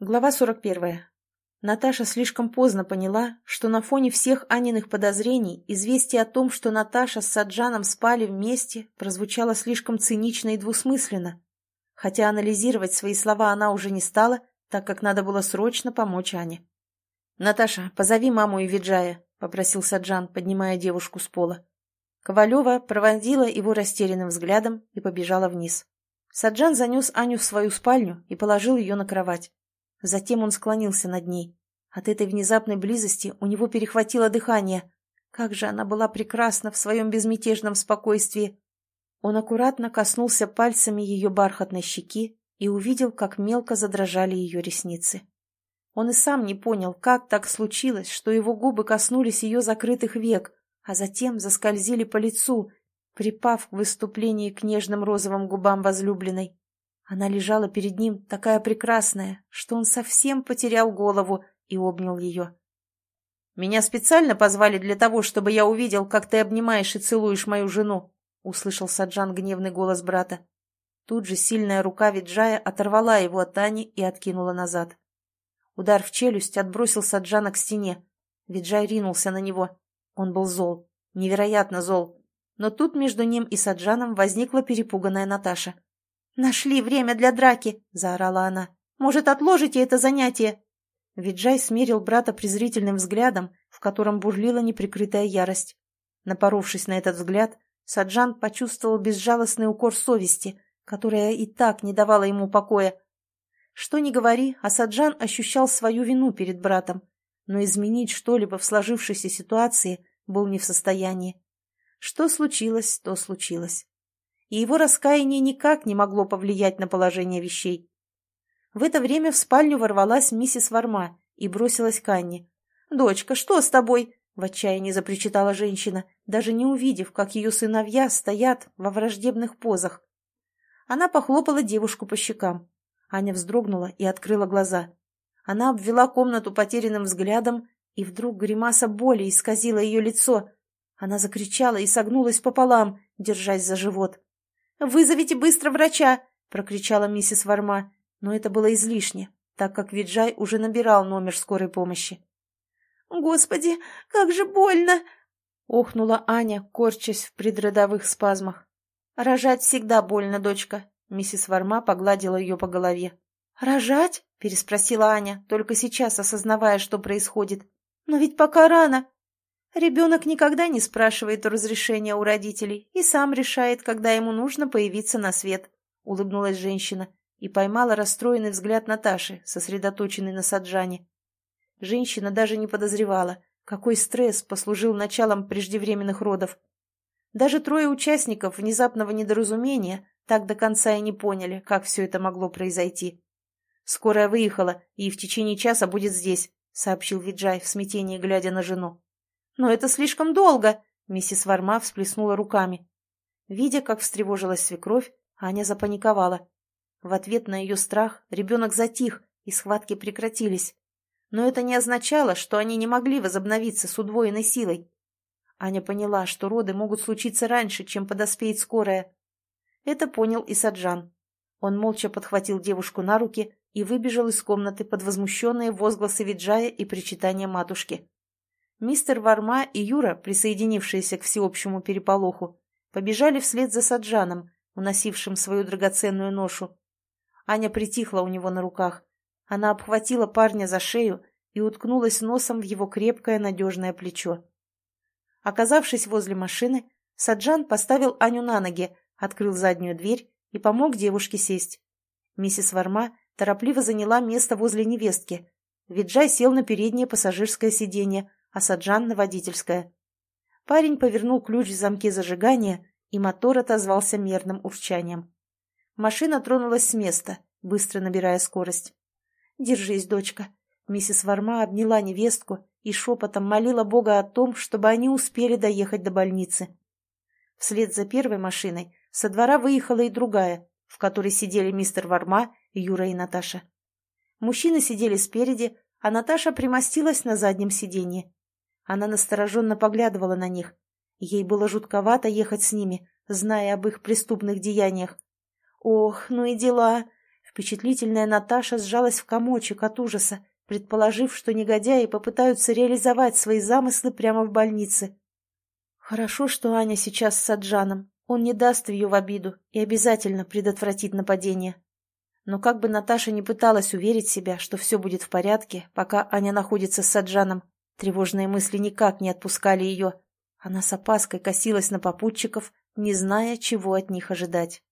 Глава 41. Наташа слишком поздно поняла, что на фоне всех Аниных подозрений известие о том, что Наташа с Саджаном спали вместе, прозвучало слишком цинично и двусмысленно. Хотя анализировать свои слова она уже не стала, так как надо было срочно помочь Ане. «Наташа, позови маму и Виджая», — попросил Саджан, поднимая девушку с пола. Ковалева проводила его растерянным взглядом и побежала вниз. Саджан занес Аню в свою спальню и положил ее на кровать. Затем он склонился над ней. От этой внезапной близости у него перехватило дыхание. Как же она была прекрасна в своем безмятежном спокойствии. Он аккуратно коснулся пальцами ее бархатной щеки и увидел, как мелко задрожали ее ресницы. Он и сам не понял, как так случилось, что его губы коснулись ее закрытых век, а затем заскользили по лицу, припав в выступлении к нежным розовым губам возлюбленной. Она лежала перед ним, такая прекрасная, что он совсем потерял голову и обнял ее. «Меня специально позвали для того, чтобы я увидел, как ты обнимаешь и целуешь мою жену», — услышал Саджан гневный голос брата. Тут же сильная рука Виджая оторвала его от Ани и откинула назад. Удар в челюсть отбросил Саджана к стене. Виджай ринулся на него. Он был зол, невероятно зол. Но тут между ним и Саджаном возникла перепуганная Наташа. «Нашли время для драки!» — заорала она. «Может, отложите это занятие?» Виджай смерил брата презрительным взглядом, в котором бурлила неприкрытая ярость. Напоровшись на этот взгляд, Саджан почувствовал безжалостный укор совести, которая и так не давала ему покоя. Что ни говори, а Саджан ощущал свою вину перед братом, но изменить что-либо в сложившейся ситуации был не в состоянии. Что случилось, то случилось и его раскаяние никак не могло повлиять на положение вещей. В это время в спальню ворвалась миссис Варма и бросилась к Анне. «Дочка, что с тобой?» — в отчаянии запричитала женщина, даже не увидев, как ее сыновья стоят во враждебных позах. Она похлопала девушку по щекам. Аня вздрогнула и открыла глаза. Она обвела комнату потерянным взглядом, и вдруг гримаса боли исказила ее лицо. Она закричала и согнулась пополам, держась за живот. «Вызовите быстро врача!» — прокричала миссис Варма, но это было излишне, так как Виджай уже набирал номер скорой помощи. «Господи, как же больно!» — охнула Аня, корчась в предродовых спазмах. «Рожать всегда больно, дочка», — миссис Варма погладила ее по голове. «Рожать?» — переспросила Аня, только сейчас осознавая, что происходит. «Но ведь пока рано». Ребенок никогда не спрашивает разрешения у родителей и сам решает, когда ему нужно появиться на свет, — улыбнулась женщина и поймала расстроенный взгляд Наташи, сосредоточенный на Саджане. Женщина даже не подозревала, какой стресс послужил началом преждевременных родов. Даже трое участников внезапного недоразумения так до конца и не поняли, как все это могло произойти. «Скорая выехала и в течение часа будет здесь», — сообщил Виджай в смятении, глядя на жену. «Но это слишком долго!» — миссис Варма всплеснула руками. Видя, как встревожилась свекровь, Аня запаниковала. В ответ на ее страх ребенок затих, и схватки прекратились. Но это не означало, что они не могли возобновиться с удвоенной силой. Аня поняла, что роды могут случиться раньше, чем подоспеет скорая. Это понял и Саджан. Он молча подхватил девушку на руки и выбежал из комнаты под возмущенные возгласы Виджая и причитания матушки. Мистер Варма и Юра, присоединившиеся к всеобщему переполоху, побежали вслед за Саджаном, уносившим свою драгоценную ношу. Аня притихла у него на руках. Она обхватила парня за шею и уткнулась носом в его крепкое надежное плечо. Оказавшись возле машины, Саджан поставил Аню на ноги, открыл заднюю дверь и помог девушке сесть. Миссис Варма торопливо заняла место возле невестки. Виджай сел на переднее пассажирское сиденье, а Саджан на водительское. Парень повернул ключ в замке зажигания, и мотор отозвался мерным урчанием. Машина тронулась с места, быстро набирая скорость. «Держись, дочка!» Миссис Варма обняла невестку и шепотом молила Бога о том, чтобы они успели доехать до больницы. Вслед за первой машиной со двора выехала и другая, в которой сидели мистер Варма, Юра и Наташа. Мужчины сидели спереди, а Наташа примостилась на заднем сиденье. Она настороженно поглядывала на них. Ей было жутковато ехать с ними, зная об их преступных деяниях. Ох, ну и дела. Впечатлительная Наташа сжалась в комочек от ужаса, предположив, что негодяи попытаются реализовать свои замыслы прямо в больнице. Хорошо, что Аня сейчас с Саджаном. Он не даст ее в обиду и обязательно предотвратит нападение. Но как бы Наташа не пыталась уверить себя, что все будет в порядке, пока Аня находится с Саджаном, тревожные мысли никак не отпускали ее. Она с опаской косилась на попутчиков, не зная, чего от них ожидать.